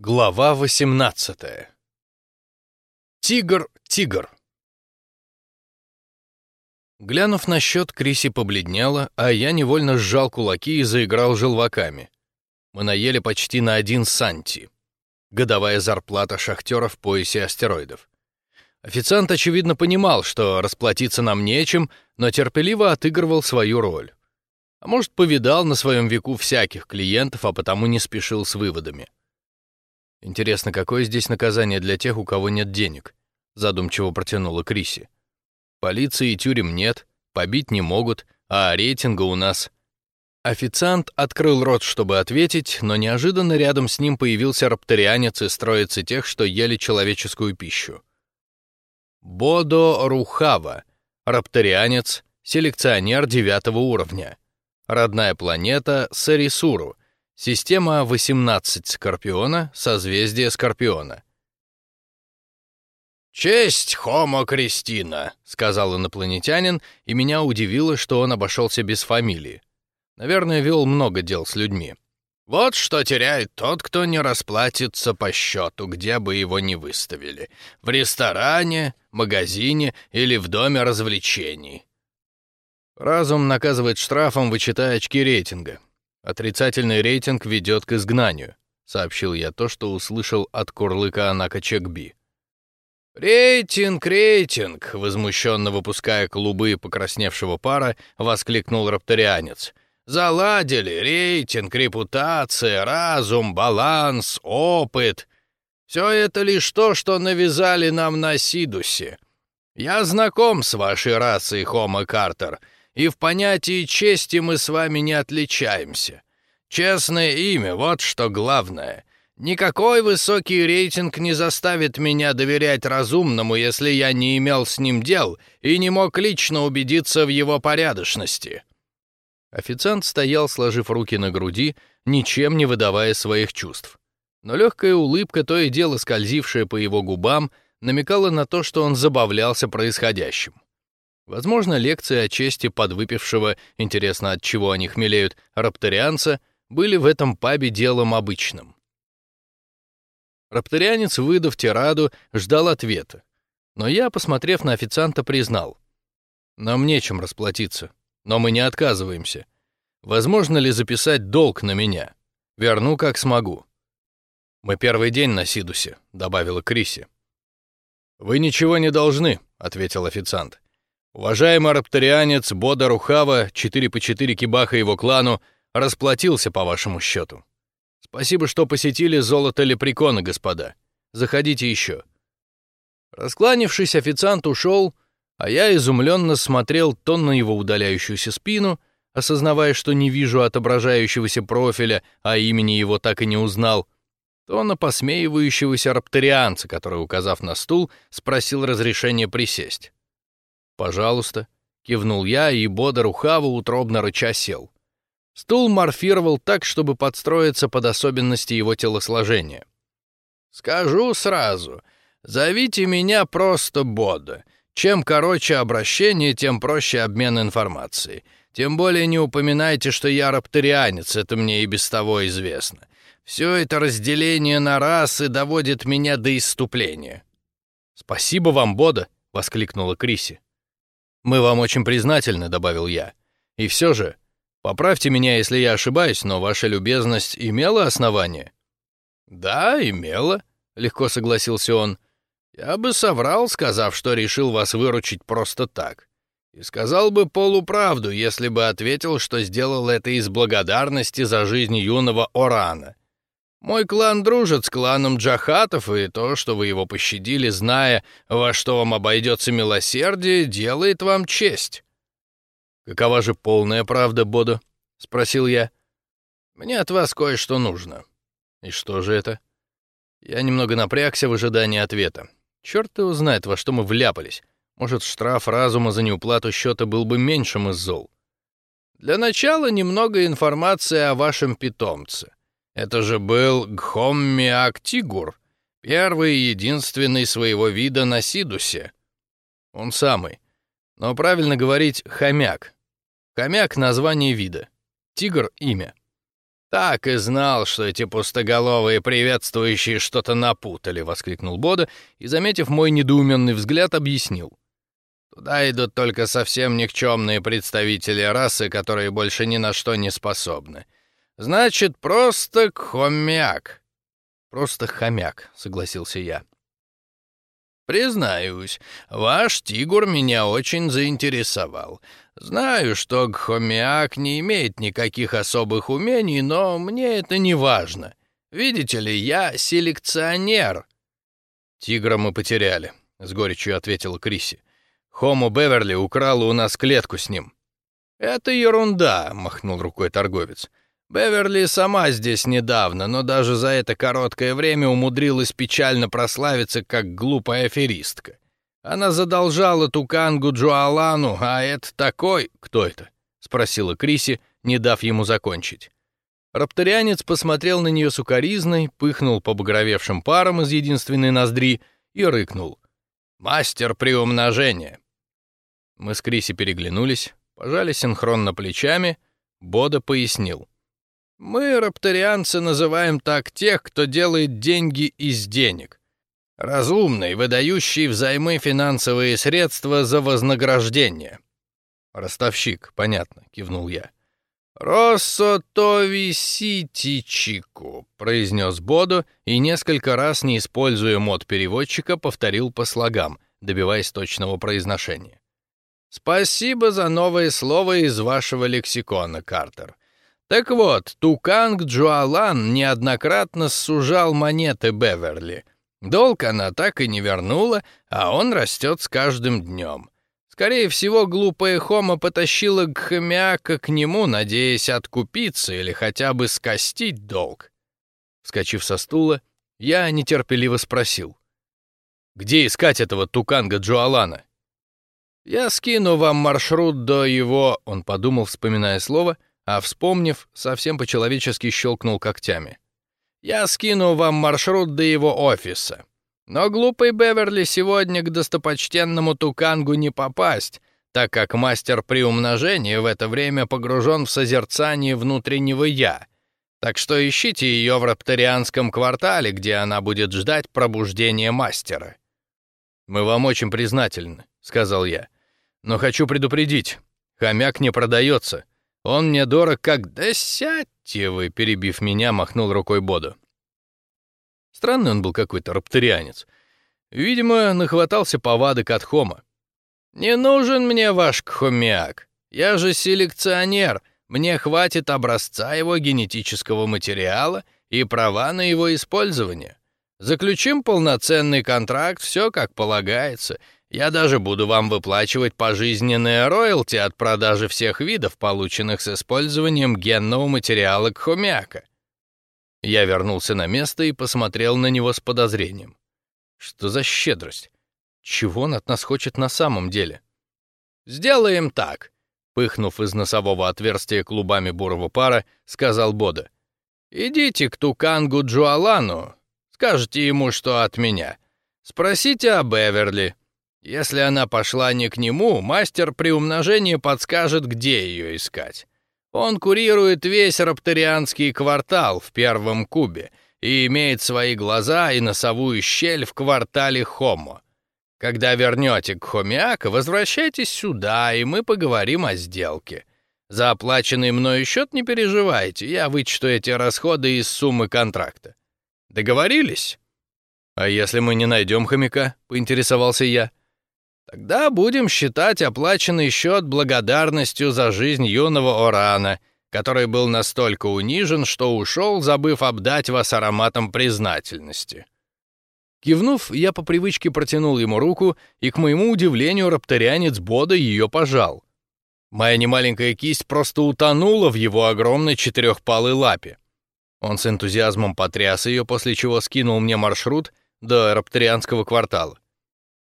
Глава 18. Тигр, тигр. Глянув на счет, Криси побледнела, а я невольно сжал кулаки и заиграл желваками. Мы наели почти на один санти. Годовая зарплата шахтера в поясе астероидов. Официант, очевидно, понимал, что расплатиться нам нечем, но терпеливо отыгрывал свою роль. А может, повидал на своем веку всяких клиентов, а потому не спешил с выводами. Интересно, какое здесь наказание для тех, у кого нет денег? Задумчиво протянула Криси. Полиции и тюрем нет, побить не могут, а рейтинга у нас. Официант открыл рот, чтобы ответить, но неожиданно рядом с ним появился рапторианец из троицы тех, что ели человеческую пищу. Бодо Рухава, рапторианец, селекционер девятого уровня. Родная планета Сарисуру, Система 18 Скорпиона, созвездие Скорпиона. «Честь, Хомо Кристина», — сказал инопланетянин, и меня удивило, что он обошелся без фамилии. Наверное, вел много дел с людьми. «Вот что теряет тот, кто не расплатится по счету, где бы его ни выставили. В ресторане, магазине или в доме развлечений». Разум наказывает штрафом, вычитая очки рейтинга. Отрицательный рейтинг ведет к изгнанию, сообщил я то, что услышал от курлыка Анака Чекби. «Рейтинг, рейтинг!» — возмущенно выпуская клубы покрасневшего пара, воскликнул рапторианец. «Заладили! Рейтинг, репутация, разум, баланс, опыт. Все это лишь то, что навязали нам на Сидусе. Я знаком с вашей расой, Хома Картер, и в понятии чести мы с вами не отличаемся. Честное имя — вот что главное. Никакой высокий рейтинг не заставит меня доверять разумному, если я не имел с ним дел и не мог лично убедиться в его порядочности». Официант стоял, сложив руки на груди, ничем не выдавая своих чувств. Но легкая улыбка, то и дело скользившая по его губам, намекала на то, что он забавлялся происходящим. Возможно, лекции о чести подвыпившего, интересно, от чего они хмелеют, рапторианца, были в этом пабе делом обычным. Рапторианец, выдав тираду, ждал ответа. Но я, посмотрев на официанта, признал. Нам нечем расплатиться, но мы не отказываемся. Возможно ли записать долг на меня? Верну, как смогу. Мы первый день на Сидусе, добавила Криси. Вы ничего не должны, ответил официант. Уважаемый рапторианец Бода Рухава, 4 по 4 кибаха его клану, расплатился по вашему счету. Спасибо, что посетили золото лепрекона, господа. Заходите еще. Раскланившись, официант ушел, а я изумленно смотрел то на его удаляющуюся спину, осознавая, что не вижу отображающегося профиля, а имени его так и не узнал, то на посмеивающегося рапторианца, который, указав на стул, спросил разрешения присесть. «Пожалуйста», — кивнул я, и Бода Рухава утробно рыча сел. Стул морфировал так, чтобы подстроиться под особенности его телосложения. «Скажу сразу, зовите меня просто Бода. Чем короче обращение, тем проще обмен информацией. Тем более не упоминайте, что я рапторианец, это мне и без того известно. Все это разделение на расы доводит меня до иступления». «Спасибо вам, Бода!» — воскликнула Криси. «Мы вам очень признательны», — добавил я. «И все же, поправьте меня, если я ошибаюсь, но ваша любезность имела основание?» «Да, имела», — легко согласился он. «Я бы соврал, сказав, что решил вас выручить просто так. И сказал бы полуправду, если бы ответил, что сделал это из благодарности за жизнь юного Орана. Мой клан дружит с кланом Джахатов, и то, что вы его пощадили, зная, во что вам обойдется милосердие, делает вам честь». «Какова же полная правда, Бодо?» — спросил я. «Мне от вас кое-что нужно». «И что же это?» Я немного напрягся в ожидании ответа. Черт его знает, во что мы вляпались. Может, штраф разума за неуплату счета был бы меньшим из зол. Для начала немного информации о вашем питомце. Это же был Гхоммиактигур, первый и единственный своего вида на Сидусе. Он самый. Но правильно говорить хомяк. Хомяк — название вида. Тигр — имя. «Так и знал, что эти пустоголовые приветствующие что-то напутали», — воскликнул Бода и, заметив мой недоуменный взгляд, объяснил. «Туда идут только совсем никчемные представители расы, которые больше ни на что не способны. Значит, просто хомяк». «Просто хомяк», — согласился я. «Признаюсь, ваш тигр меня очень заинтересовал. Знаю, что Гхомиак не имеет никаких особых умений, но мне это не важно. Видите ли, я селекционер». «Тигра мы потеряли», — с горечью ответила Криси. «Хому Беверли украла у нас клетку с ним». «Это ерунда», — махнул рукой торговец. «Беверли сама здесь недавно, но даже за это короткое время умудрилась печально прославиться как глупая аферистка. Она задолжала Тукангу Джуалану, а это такой... Кто это? Спросила Криси, не дав ему закончить. Рапторианец посмотрел на нее сукоризной, пыхнул по багровевшим парам из единственной ноздри и рыкнул. «Мастер приумножения!» Мы с Криси переглянулись, пожали синхронно плечами, Бода пояснил. «Мы, рапторианцы, называем так тех, кто делает деньги из денег. Разумный, выдающий взаймы финансовые средства за вознаграждение. Ростовщик, понятно, кивнул я. «Россотови Ситичику», — произнес Бодо и несколько раз, не используя мод переводчика, повторил по слогам, добиваясь точного произношения. «Спасибо за новое слово из вашего лексикона, Картер. Так вот, Туканг Джуалан неоднократно сужал монеты Беверли — Долг она так и не вернула, а он растет с каждым днем. Скорее всего, глупая Хома потащила Гхмяка к нему, надеясь откупиться или хотя бы скостить долг. Вскочив со стула, я нетерпеливо спросил. «Где искать этого туканга Джоалана?» «Я скину вам маршрут до его...» Он подумал, вспоминая слово, а, вспомнив, совсем по-человечески щелкнул когтями. Я скину вам маршрут до его офиса. Но глупый Беверли сегодня к достопочтенному Тукангу не попасть, так как мастер приумножения в это время погружен в созерцание внутреннего «я». Так что ищите ее в рапторианском квартале, где она будет ждать пробуждения мастера. «Мы вам очень признательны», — сказал я. «Но хочу предупредить, хомяк не продается. Он мне дорог как... Да сядьте вы, перебив меня, махнул рукой Боду. Странный он был какой-то рапторианец. Видимо, нахватался повадок от хома. «Не нужен мне ваш кхомяк. Я же селекционер. Мне хватит образца его генетического материала и права на его использование. Заключим полноценный контракт, все как полагается, я даже буду вам выплачивать пожизненные роялти от продажи всех видов, полученных с использованием генного материала кхомяка. Я вернулся на место и посмотрел на него с подозрением. Что за щедрость? Чего он от нас хочет на самом деле? Сделаем так, пыхнув из носового отверстия клубами бурого пара, сказал Бода. Идите к Тукангу Джуалану, скажите ему, что от меня. Спросите о Беверли. Если она пошла не к нему, мастер при умножении подскажет, где ее искать. Он курирует весь рапторианский квартал в первом кубе и имеет свои глаза и носовую щель в квартале Хомо. Когда вернете к Хомиака, возвращайтесь сюда, и мы поговорим о сделке. За оплаченный мною счет не переживайте, я вычту эти расходы из суммы контракта. Договорились? А если мы не найдем хомяка, поинтересовался я. Тогда будем считать оплаченный счет благодарностью за жизнь юного Орана, который был настолько унижен, что ушел, забыв обдать вас ароматом признательности». Кивнув, я по привычке протянул ему руку, и, к моему удивлению, рапторианец Бода ее пожал. Моя немаленькая кисть просто утонула в его огромной четырехпалой лапе. Он с энтузиазмом потряс ее, после чего скинул мне маршрут до рапторианского квартала.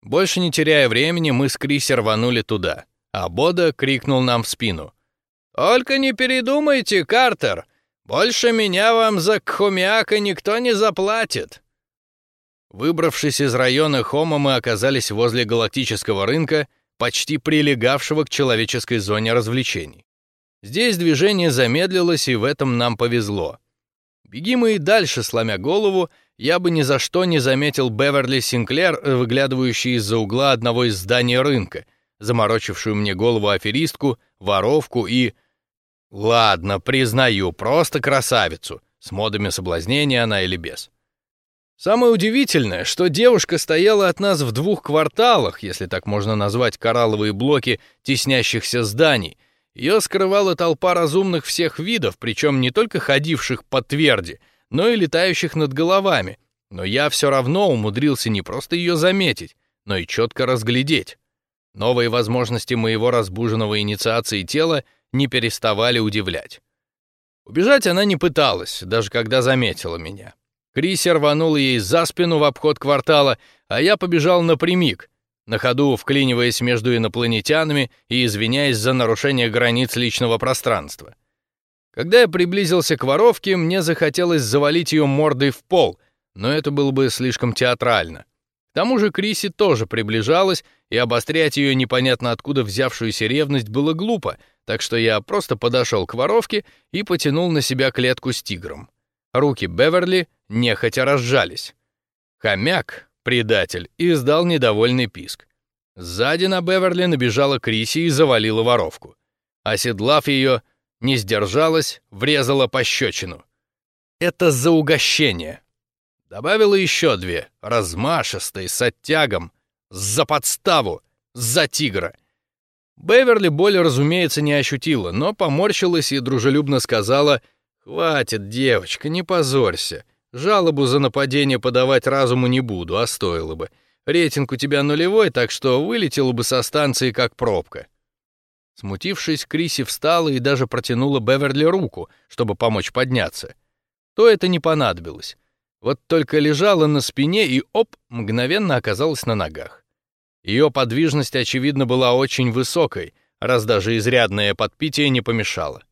Больше не теряя времени, мы с Криси рванули туда, а Бода крикнул нам в спину. «Только не передумайте, Картер! Больше меня вам за кхумяка никто не заплатит!» Выбравшись из района Хома, мы оказались возле галактического рынка, почти прилегавшего к человеческой зоне развлечений. Здесь движение замедлилось, и в этом нам повезло. Беги мы и дальше, сломя голову, я бы ни за что не заметил Беверли Синклер, выглядывающий из-за угла одного из зданий рынка, заморочившую мне голову аферистку, воровку и... Ладно, признаю, просто красавицу, с модами соблазнения она или без. Самое удивительное, что девушка стояла от нас в двух кварталах, если так можно назвать коралловые блоки теснящихся зданий. Ее скрывала толпа разумных всех видов, причем не только ходивших по тверди, но и летающих над головами. Но я все равно умудрился не просто ее заметить, но и четко разглядеть. Новые возможности моего разбуженного инициации тела не переставали удивлять. Убежать она не пыталась, даже когда заметила меня. Криси рванул ей за спину в обход квартала, а я побежал напрямик, на ходу вклиниваясь между инопланетянами и извиняясь за нарушение границ личного пространства. Когда я приблизился к воровке, мне захотелось завалить ее мордой в пол, но это было бы слишком театрально. К тому же Криси тоже приближалась, и обострять ее непонятно откуда взявшуюся ревность было глупо, так что я просто подошел к воровке и потянул на себя клетку с тигром. Руки Беверли нехотя разжались. Хомяк, предатель, издал недовольный писк. Сзади на Беверли набежала Криси и завалила воровку. Оседлав ее, не сдержалась, врезала пощечину. Это за угощение. Добавила еще две, размашистые, с оттягом, за подставу, за тигра. Беверли боль, разумеется, не ощутила, но поморщилась и дружелюбно сказала — «Хватит, девочка, не позорься. Жалобу за нападение подавать разуму не буду, а стоило бы. Рейтинг у тебя нулевой, так что вылетела бы со станции как пробка». Смутившись, Криси встала и даже протянула Беверли руку, чтобы помочь подняться. То это не понадобилось. Вот только лежала на спине и, оп, мгновенно оказалась на ногах. Ее подвижность, очевидно, была очень высокой, раз даже изрядное подпитие не помешало.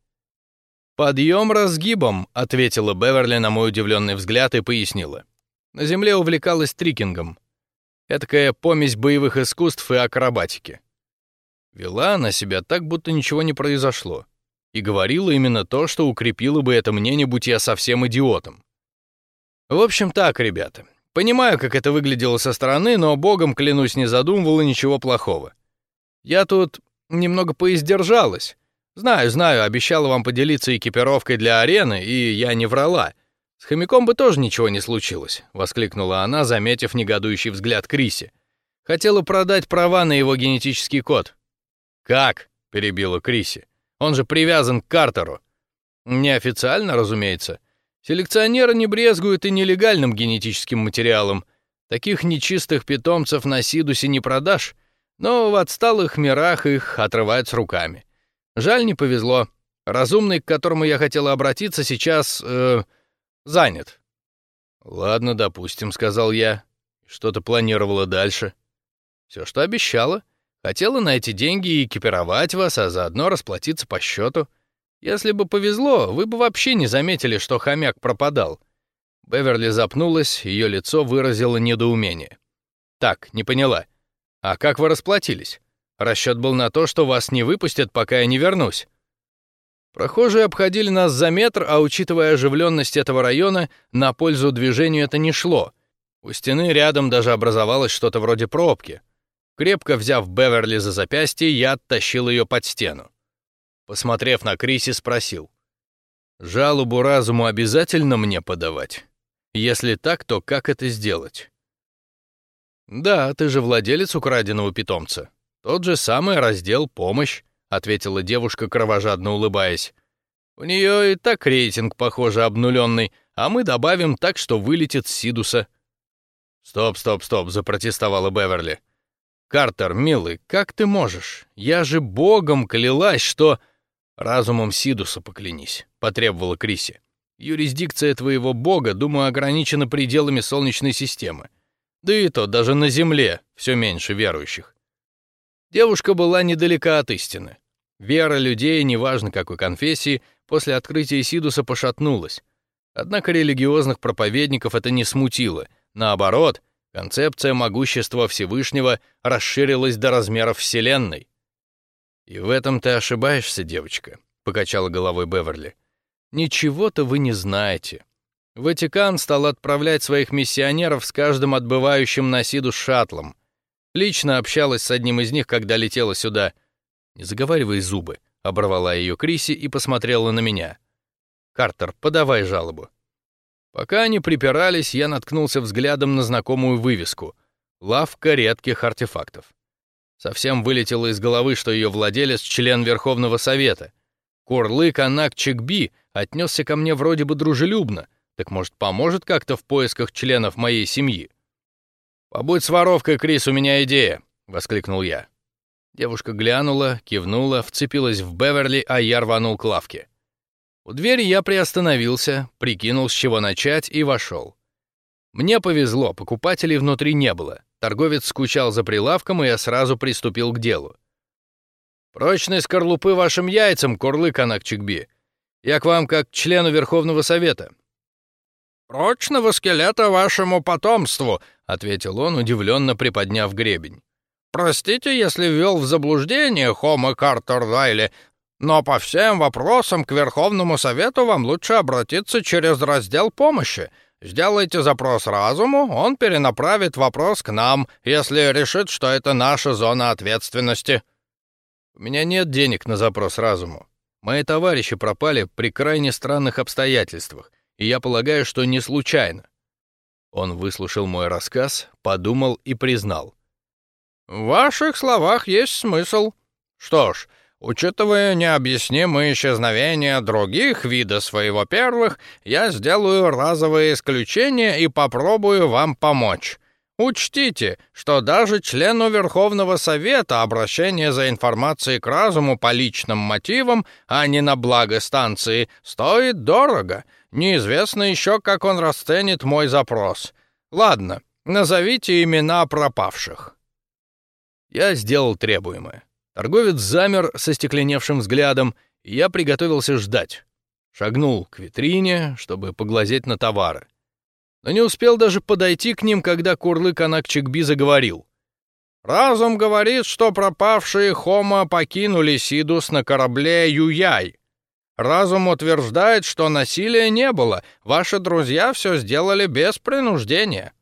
«Подъем разгибом», — ответила Беверли на мой удивленный взгляд и пояснила. На земле увлекалась трикингом. Этакая помесь боевых искусств и акробатики. Вела она себя так, будто ничего не произошло. И говорила именно то, что укрепило бы это мнение, будь я совсем идиотом. В общем так, ребята. Понимаю, как это выглядело со стороны, но, богом клянусь, не задумывала ничего плохого. Я тут немного поиздержалась, Знаю, знаю, обещала вам поделиться экипировкой для арены, и я не врала. С хомяком бы тоже ничего не случилось, воскликнула она, заметив негодующий взгляд Криси. Хотела продать права на его генетический код. Как? перебила Криси. Он же привязан к Картеру. Неофициально, разумеется. Селекционеры не брезгуют и нелегальным генетическим материалом. Таких нечистых питомцев на Сидусе не продашь, но в отсталых мирах их отрывают с руками. Жаль, не повезло. Разумный, к которому я хотела обратиться, сейчас э, занят. Ладно, допустим, сказал я. Что-то планировала дальше. Все, что обещала. Хотела на эти деньги экипировать вас, а заодно расплатиться по счету. Если бы повезло, вы бы вообще не заметили, что хомяк пропадал. Беверли запнулась, ее лицо выразило недоумение. Так, не поняла. А как вы расплатились? Расчет был на то, что вас не выпустят, пока я не вернусь. Прохожие обходили нас за метр, а учитывая оживленность этого района, на пользу движению это не шло. У стены рядом даже образовалось что-то вроде пробки. Крепко взяв Беверли за запястье, я оттащил ее под стену. Посмотрев на Криси, спросил: "Жалобу разуму обязательно мне подавать? Если так, то как это сделать?" "Да, ты же владелец украденного питомца. Тот же самый раздел «Помощь», — ответила девушка, кровожадно улыбаясь. «У нее и так рейтинг, похоже, обнуленный, а мы добавим так, что вылетит с Сидуса». «Стоп, стоп, стоп», — запротестовала Беверли. «Картер, милый, как ты можешь? Я же богом клялась, что...» «Разумом Сидуса поклянись», — потребовала Криси. «Юрисдикция твоего бога, думаю, ограничена пределами Солнечной системы. Да и то, даже на Земле все меньше верующих. Девушка была недалека от истины. Вера людей, неважно какой конфессии, после открытия Сидуса пошатнулась. Однако религиозных проповедников это не смутило. Наоборот, концепция могущества Всевышнего расширилась до размеров Вселенной. И в этом ты ошибаешься, девочка, покачала головой Беверли. Ничего-то вы не знаете. Ватикан стал отправлять своих миссионеров с каждым отбывающим на Сиду шаттлом. Лично общалась с одним из них, когда летела сюда. Не заговаривай зубы, оборвала ее Криси и посмотрела на меня. Картер, подавай жалобу. Пока они припирались, я наткнулся взглядом на знакомую вывеску «Лавка редких артефактов». Совсем вылетело из головы, что ее владелец — член Верховного Совета. Курлык Анак Чекби отнесся ко мне вроде бы дружелюбно, так может, поможет как-то в поисках членов моей семьи? «Побудь с воровкой, Крис, у меня идея!» — воскликнул я. Девушка глянула, кивнула, вцепилась в Беверли, а я рванул к лавке. У двери я приостановился, прикинул, с чего начать, и вошел. Мне повезло, покупателей внутри не было. Торговец скучал за прилавком, и я сразу приступил к делу. «Прочной скорлупы вашим яйцам, Курлык Анакчикби. Я к вам как к члену Верховного Совета». «Прочного скелета вашему потомству», — ответил он, удивленно приподняв гребень. «Простите, если ввел в заблуждение Хома Картер Райли, но по всем вопросам к Верховному Совету вам лучше обратиться через раздел помощи. Сделайте запрос разуму, он перенаправит вопрос к нам, если решит, что это наша зона ответственности. У меня нет денег на запрос разуму. Мои товарищи пропали при крайне странных обстоятельствах, и я полагаю, что не случайно. Он выслушал мой рассказ, подумал и признал. В ваших словах есть смысл. Что ж, Учитывая необъяснимое исчезновение других видов своего первых, я сделаю разовое исключение и попробую вам помочь. Учтите, что даже члену Верховного Совета обращение за информацией к разуму по личным мотивам, а не на благо станции, стоит дорого. Неизвестно еще, как он расценит мой запрос. Ладно, назовите имена пропавших. Я сделал требуемое. Торговец замер со стекленевшим взглядом, и я приготовился ждать. Шагнул к витрине, чтобы поглазеть на товары. Но не успел даже подойти к ним, когда Курлык Анакчикби заговорил. «Разум говорит, что пропавшие Хома покинули Сидус на корабле Юяй. Разум утверждает, что насилия не было, ваши друзья все сделали без принуждения».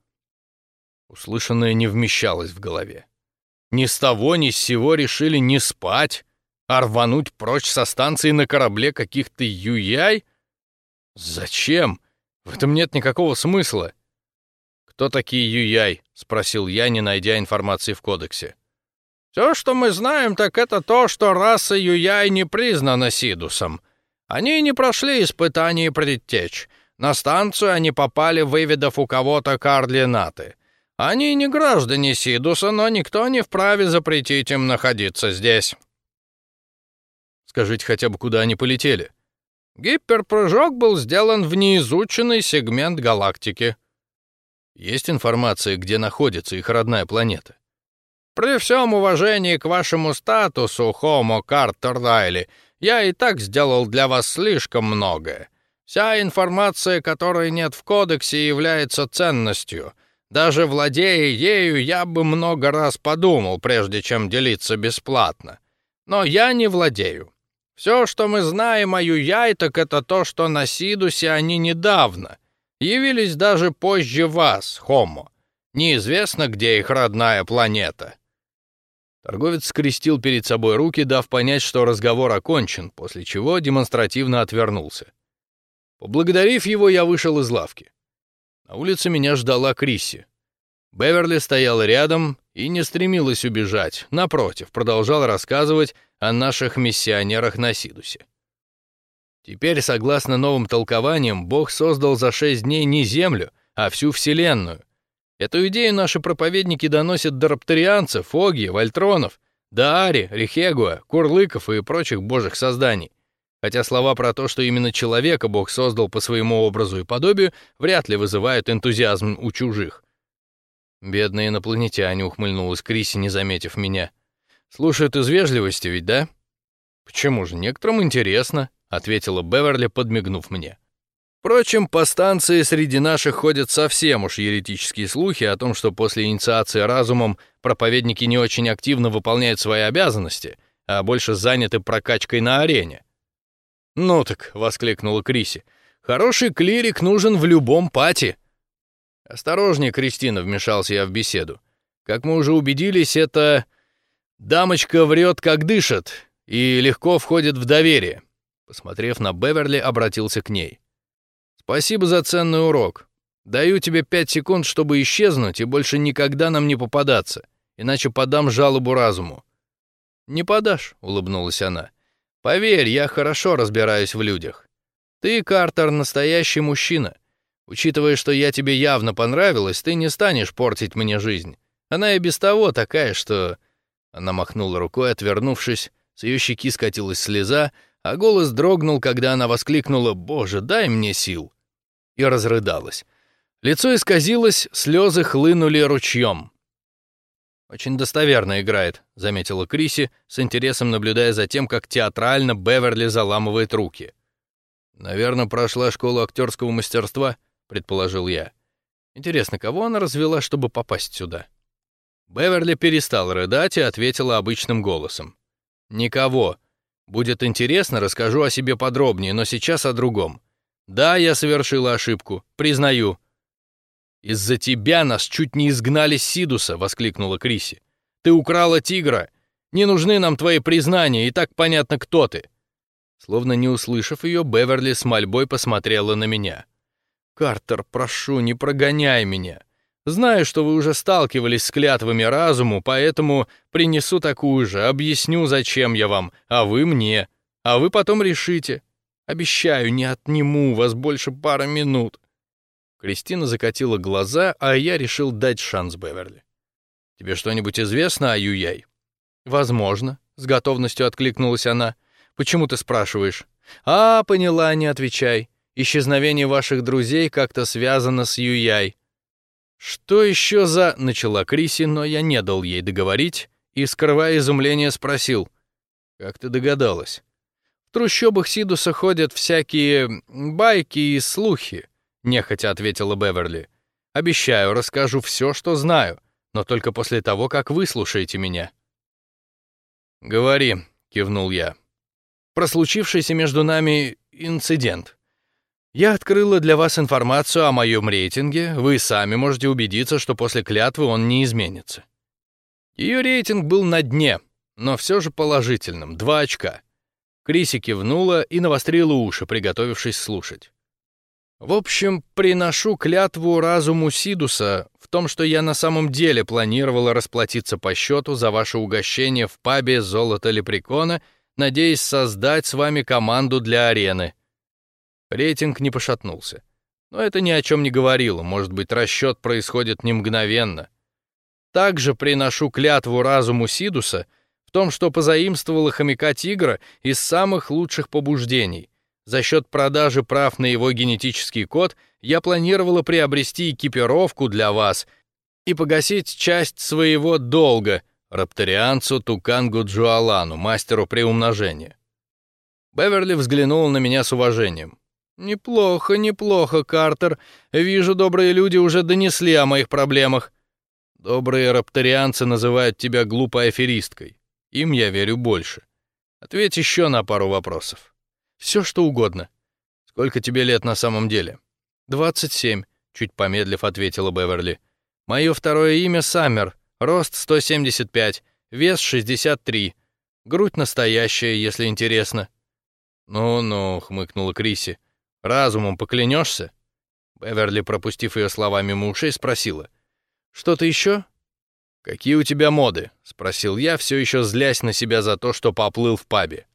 Услышанное не вмещалось в голове. Ни с того ни с сего решили не спать, а рвануть прочь со станции на корабле каких-то юяй? Зачем? В этом нет никакого смысла. Кто такие юяй? спросил я, не найдя информации в кодексе. Все, что мы знаем, так это то, что раса юяй не признана Сидусом. Они не прошли испытаний предтеч. На станцию они попали, выведав у кого-то координаты. Они не граждане Сидуса, но никто не вправе запретить им находиться здесь. Скажите хотя бы, куда они полетели? Гиперпрыжок был сделан в неизученный сегмент галактики. Есть информация, где находится их родная планета? При всем уважении к вашему статусу, Хомо Картер Райли, я и так сделал для вас слишком многое. Вся информация, которой нет в кодексе, является ценностью — даже владея ею, я бы много раз подумал, прежде чем делиться бесплатно. Но я не владею. Все, что мы знаем о Юяй, так это то, что на Сидусе они недавно. Явились даже позже вас, Хомо. Неизвестно, где их родная планета. Торговец скрестил перед собой руки, дав понять, что разговор окончен, после чего демонстративно отвернулся. Поблагодарив его, я вышел из лавки. На улице меня ждала Крисси. Беверли стояла рядом и не стремилась убежать, напротив, продолжал рассказывать о наших миссионерах на Сидусе. Теперь, согласно новым толкованиям, Бог создал за шесть дней не Землю, а всю Вселенную. Эту идею наши проповедники доносят до рапторианцев, Оги, Вольтронов, до Ари, Рихегуа, Курлыков и прочих божьих созданий хотя слова про то, что именно человека Бог создал по своему образу и подобию, вряд ли вызывают энтузиазм у чужих. Бедные инопланетяне, ухмыльнулась Криси, не заметив меня. Слушают из вежливости ведь, да? Почему же, некоторым интересно, ответила Беверли, подмигнув мне. Впрочем, по станции среди наших ходят совсем уж еретические слухи о том, что после инициации разумом проповедники не очень активно выполняют свои обязанности, а больше заняты прокачкой на арене. «Ну так», — воскликнула Криси, — «хороший клирик нужен в любом пати». «Осторожнее, Кристина», — вмешался я в беседу. «Как мы уже убедились, это... дамочка врет, как дышит, и легко входит в доверие». Посмотрев на Беверли, обратился к ней. «Спасибо за ценный урок. Даю тебе пять секунд, чтобы исчезнуть и больше никогда нам не попадаться, иначе подам жалобу разуму». «Не подашь», — улыбнулась она. Поверь, я хорошо разбираюсь в людях. Ты, Картер, настоящий мужчина. Учитывая, что я тебе явно понравилась, ты не станешь портить мне жизнь. Она и без того такая, что...» Она махнула рукой, отвернувшись, с ее щеки скатилась слеза, а голос дрогнул, когда она воскликнула «Боже, дай мне сил!» И разрыдалась. Лицо исказилось, слезы хлынули ручьем. «Очень достоверно играет», — заметила Криси, с интересом наблюдая за тем, как театрально Беверли заламывает руки. «Наверное, прошла школу актерского мастерства», — предположил я. «Интересно, кого она развела, чтобы попасть сюда?» Беверли перестал рыдать и ответила обычным голосом. «Никого. Будет интересно, расскажу о себе подробнее, но сейчас о другом. Да, я совершила ошибку, признаю, «Из-за тебя нас чуть не изгнали с Сидуса!» — воскликнула Криси. «Ты украла тигра! Не нужны нам твои признания, и так понятно, кто ты!» Словно не услышав ее, Беверли с мольбой посмотрела на меня. «Картер, прошу, не прогоняй меня. Знаю, что вы уже сталкивались с клятвами разуму, поэтому принесу такую же, объясню, зачем я вам, а вы мне. А вы потом решите. Обещаю, не отниму у вас больше пары минут. Кристина закатила глаза, а я решил дать шанс Беверли. «Тебе что-нибудь известно о Юяй?» «Возможно», — с готовностью откликнулась она. «Почему ты спрашиваешь?» «А, поняла, не отвечай. Исчезновение ваших друзей как-то связано с Юяй». «Что еще за...» — начала Криси, но я не дал ей договорить и, скрывая изумление, спросил. «Как ты догадалась?» «В трущобах Сидуса ходят всякие байки и слухи нехотя ответила Беверли. Обещаю, расскажу все, что знаю, но только после того, как выслушаете меня. Говори, кивнул я. Про случившийся между нами инцидент. Я открыла для вас информацию о моем рейтинге, вы сами можете убедиться, что после клятвы он не изменится. Ее рейтинг был на дне, но все же положительным, два очка. Криси кивнула и навострила уши, приготовившись слушать. В общем, приношу клятву разуму Сидуса в том, что я на самом деле планировала расплатиться по счету за ваше угощение в пабе «Золото Лепрекона», надеясь создать с вами команду для арены. Рейтинг не пошатнулся. Но это ни о чем не говорило, может быть, расчет происходит не мгновенно. Также приношу клятву разуму Сидуса в том, что позаимствовала хомяка-тигра из самых лучших побуждений — за счет продажи прав на его генетический код я планировала приобрести экипировку для вас и погасить часть своего долга рапторианцу Тукангу Джуалану, мастеру приумножения. Беверли взглянул на меня с уважением. «Неплохо, неплохо, Картер. Вижу, добрые люди уже донесли о моих проблемах. Добрые рапторианцы называют тебя глупой аферисткой. Им я верю больше. Ответь еще на пару вопросов». Все, что угодно. Сколько тебе лет на самом деле? Двадцать семь, чуть помедлив ответила Беверли. Мое второе имя Саммер, рост 175, вес 63. Грудь настоящая, если интересно. Ну-ну, хмыкнула Криси. Разумом поклянешься? Беверли, пропустив ее слова мимо ушей, спросила. Что-то еще? Какие у тебя моды? спросил я, все еще злясь на себя за то, что поплыл в пабе.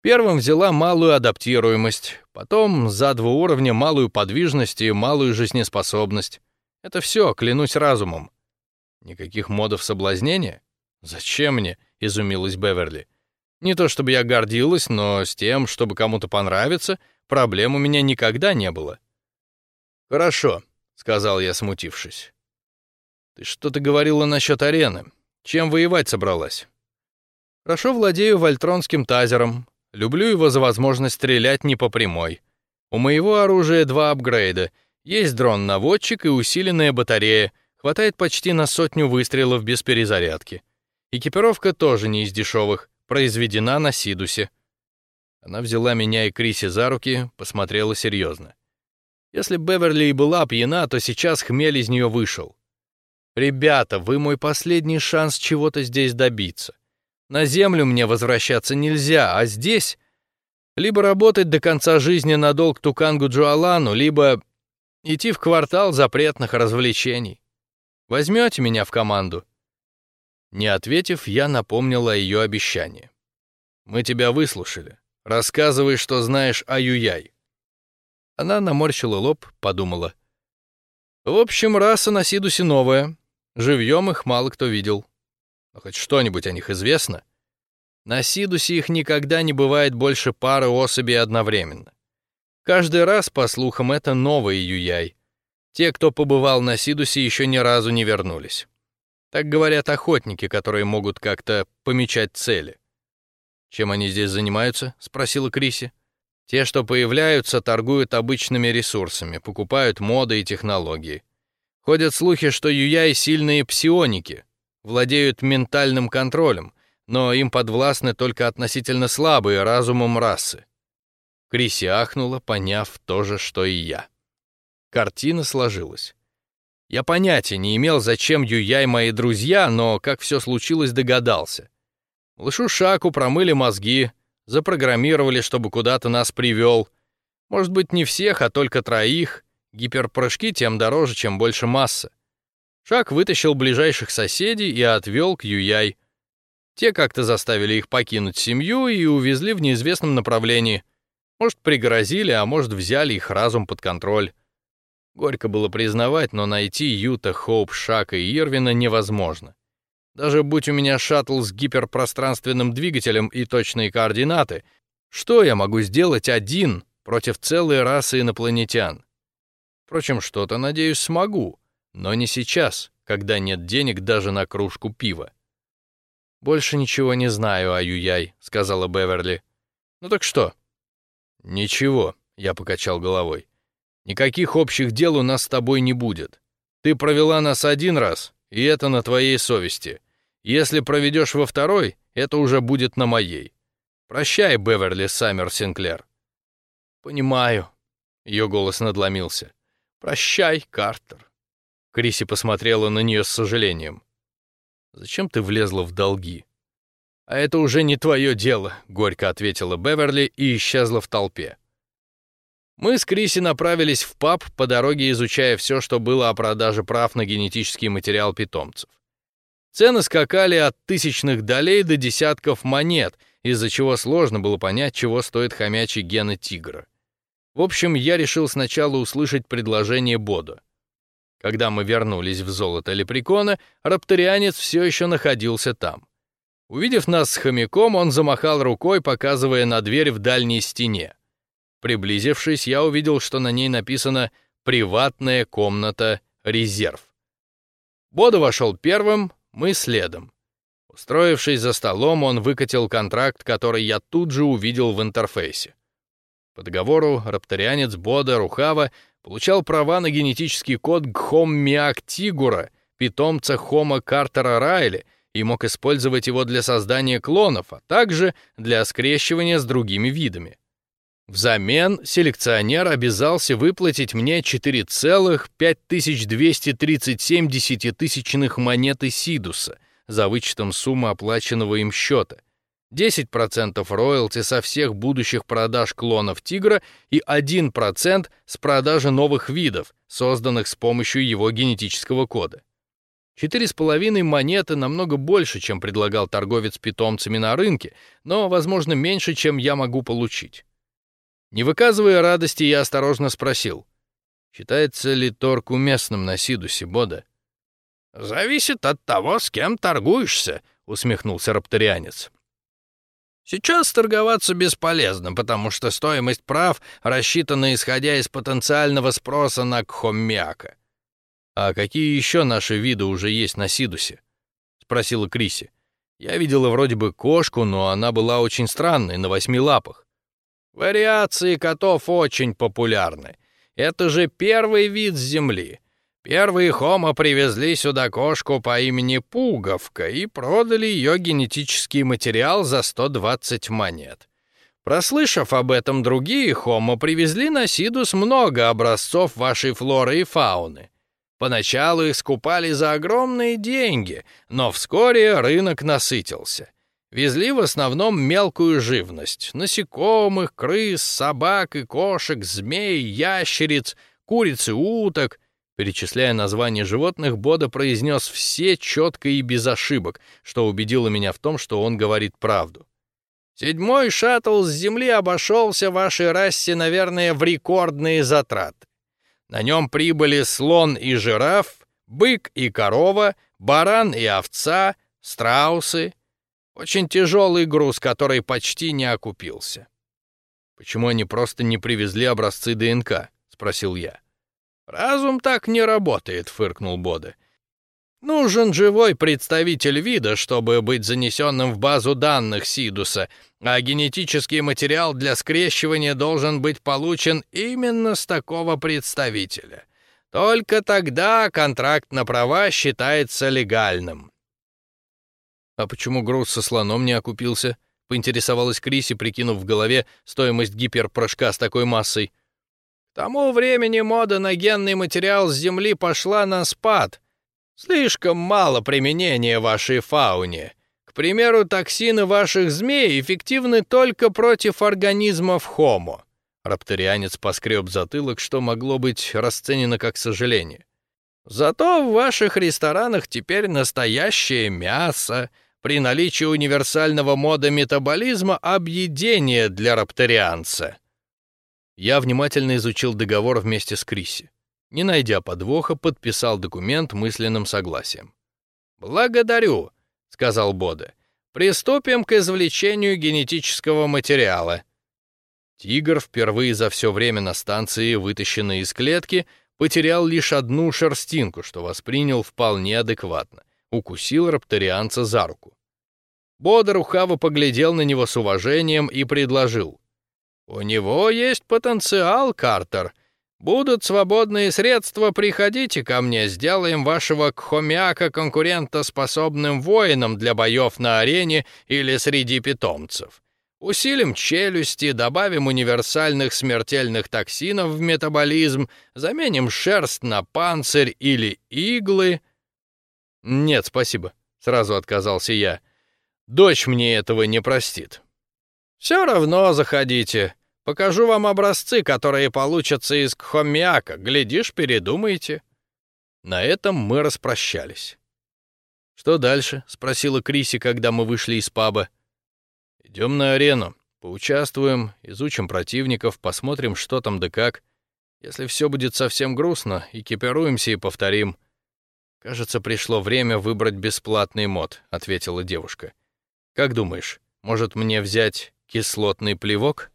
Первым взяла малую адаптируемость, потом за два уровня малую подвижность и малую жизнеспособность. Это все, клянусь разумом. Никаких модов соблазнения? Зачем мне? изумилась Беверли. Не то чтобы я гордилась, но с тем, чтобы кому-то понравиться, проблем у меня никогда не было. Хорошо, сказал я, смутившись. Ты что-то говорила насчет арены. Чем воевать собралась? Хорошо владею вольтронским тазером, Люблю его за возможность стрелять не по прямой. У моего оружия два апгрейда. Есть дрон-наводчик и усиленная батарея. Хватает почти на сотню выстрелов без перезарядки. Экипировка тоже не из дешевых, произведена на Сидусе. Она взяла меня и Криси за руки, посмотрела серьезно. Если Беверли и была пьяна, то сейчас хмель из нее вышел. «Ребята, вы мой последний шанс чего-то здесь добиться. На землю мне возвращаться нельзя, а здесь либо работать до конца жизни на долг Тукангу Джуалану, либо идти в квартал запретных развлечений. Возьмете меня в команду?» Не ответив, я напомнил о ее обещании. «Мы тебя выслушали. Рассказывай, что знаешь о Юяй». Она наморщила лоб, подумала. «В общем, раса на Сидусе новая. Живьем их мало кто видел. Но хоть что-нибудь о них известно. На Сидусе их никогда не бывает больше пары особей одновременно. Каждый раз, по слухам, это новые Юяй. Те, кто побывал на Сидусе, еще ни разу не вернулись. Так говорят охотники, которые могут как-то помечать цели. «Чем они здесь занимаются?» — спросила Криси. «Те, что появляются, торгуют обычными ресурсами, покупают моды и технологии. Ходят слухи, что юяи сильные псионики, владеют ментальным контролем, но им подвластны только относительно слабые разумом расы». Криси ахнула, поняв то же, что и я. Картина сложилась. Я понятия не имел, зачем Юяй мои друзья, но как все случилось, догадался. Малышу Шаку промыли мозги, запрограммировали, чтобы куда-то нас привел. Может быть, не всех, а только троих. Гиперпрыжки тем дороже, чем больше масса. Шак вытащил ближайших соседей и отвел к Юяй. Те как-то заставили их покинуть семью и увезли в неизвестном направлении. Может, пригрозили, а может, взяли их разум под контроль. Горько было признавать, но найти Юта, Хоуп, Шака и Ирвина невозможно. Даже будь у меня шаттл с гиперпространственным двигателем и точные координаты, что я могу сделать один против целой расы инопланетян? Впрочем, что-то, надеюсь, смогу, но не сейчас, когда нет денег даже на кружку пива. «Больше ничего не знаю о Юяй», — сказала Беверли. «Ну так что?» «Ничего», — я покачал головой. Никаких общих дел у нас с тобой не будет. Ты провела нас один раз, и это на твоей совести. Если проведешь во второй, это уже будет на моей. Прощай, Беверли Саммер Синклер». «Понимаю», — ее голос надломился. «Прощай, Картер». Криси посмотрела на нее с сожалением. «Зачем ты влезла в долги?» «А это уже не твое дело», — горько ответила Беверли и исчезла в толпе. Мы с Криси направились в паб, по дороге изучая все, что было о продаже прав на генетический материал питомцев. Цены скакали от тысячных долей до десятков монет, из-за чего сложно было понять, чего стоит хомячий гены тигра. В общем, я решил сначала услышать предложение Бода. Когда мы вернулись в золото лепрекона, рапторианец все еще находился там. Увидев нас с хомяком, он замахал рукой, показывая на дверь в дальней стене. Приблизившись, я увидел, что на ней написано «Приватная комната резерв». Бода вошел первым, мы следом. Устроившись за столом, он выкатил контракт, который я тут же увидел в интерфейсе. По договору рапторианец Бода Рухава получал права на генетический код Гхоммиак Тигура, питомца Хома Картера Райли, и мог использовать его для создания клонов, а также для скрещивания с другими видами. Взамен селекционер обязался выплатить мне 4,5237 десятитысячных монеты Сидуса за вычетом суммы оплаченного им счета, 10% роялти со всех будущих продаж клонов Тигра и 1% с продажи новых видов, созданных с помощью его генетического кода. Четыре с половиной монеты намного больше, чем предлагал торговец питомцами на рынке, но, возможно, меньше, чем я могу получить. Не выказывая радости, я осторожно спросил. «Считается ли торг уместным на Сидусе, Бода?» «Зависит от того, с кем торгуешься», — усмехнулся рапторианец. «Сейчас торговаться бесполезно, потому что стоимость прав рассчитана исходя из потенциального спроса на Кхоммиака». «А какие еще наши виды уже есть на Сидусе?» — спросила Криси. «Я видела вроде бы кошку, но она была очень странной, на восьми лапах». Вариации котов очень популярны. Это же первый вид с Земли. Первые хомо привезли сюда кошку по имени Пуговка и продали ее генетический материал за 120 монет. Прослышав об этом, другие хомо привезли на Сидус много образцов вашей флоры и фауны. Поначалу их скупали за огромные деньги, но вскоре рынок насытился. Везли в основном мелкую живность — насекомых, крыс, собак и кошек, змей, ящериц, куриц и уток. Перечисляя названия животных, Бода произнес все четко и без ошибок, что убедило меня в том, что он говорит правду. Седьмой шаттл с Земли обошелся вашей расе, наверное, в рекордные затраты. На нем прибыли слон и жираф, бык и корова, баран и овца, страусы, очень тяжелый груз, который почти не окупился. «Почему они просто не привезли образцы ДНК?» — спросил я. «Разум так не работает», — фыркнул Бода. «Нужен живой представитель вида, чтобы быть занесенным в базу данных Сидуса, а генетический материал для скрещивания должен быть получен именно с такого представителя. Только тогда контракт на права считается легальным. «А почему груз со слоном не окупился?» — поинтересовалась Криси, прикинув в голове стоимость гиперпрыжка с такой массой. «К тому времени мода на генный материал с Земли пошла на спад. Слишком мало применения вашей фауне. К примеру, токсины ваших змей эффективны только против организмов Homo». Рапторианец поскреб затылок, что могло быть расценено как сожаление. «Зато в ваших ресторанах теперь настоящее мясо, при наличии универсального мода метаболизма объедение для рапторианца. Я внимательно изучил договор вместе с Криси. Не найдя подвоха, подписал документ мысленным согласием. «Благодарю», — сказал Бода. «Приступим к извлечению генетического материала». Тигр, впервые за все время на станции, вытащенный из клетки, потерял лишь одну шерстинку, что воспринял вполне адекватно укусил рапторианца за руку. Бодр Ухава поглядел на него с уважением и предложил. «У него есть потенциал, Картер. Будут свободные средства, приходите ко мне, сделаем вашего кхомяка конкурентоспособным воином для боев на арене или среди питомцев. Усилим челюсти, добавим универсальных смертельных токсинов в метаболизм, заменим шерсть на панцирь или иглы». «Нет, спасибо», — сразу отказался я. «Дочь мне этого не простит». «Все равно заходите. Покажу вам образцы, которые получатся из кхомяка. Глядишь, передумаете». На этом мы распрощались. «Что дальше?» — спросила Криси, когда мы вышли из паба. «Идем на арену, поучаствуем, изучим противников, посмотрим, что там да как. Если все будет совсем грустно, экипируемся и повторим». «Кажется, пришло время выбрать бесплатный мод», — ответила девушка. «Как думаешь, может мне взять кислотный плевок?»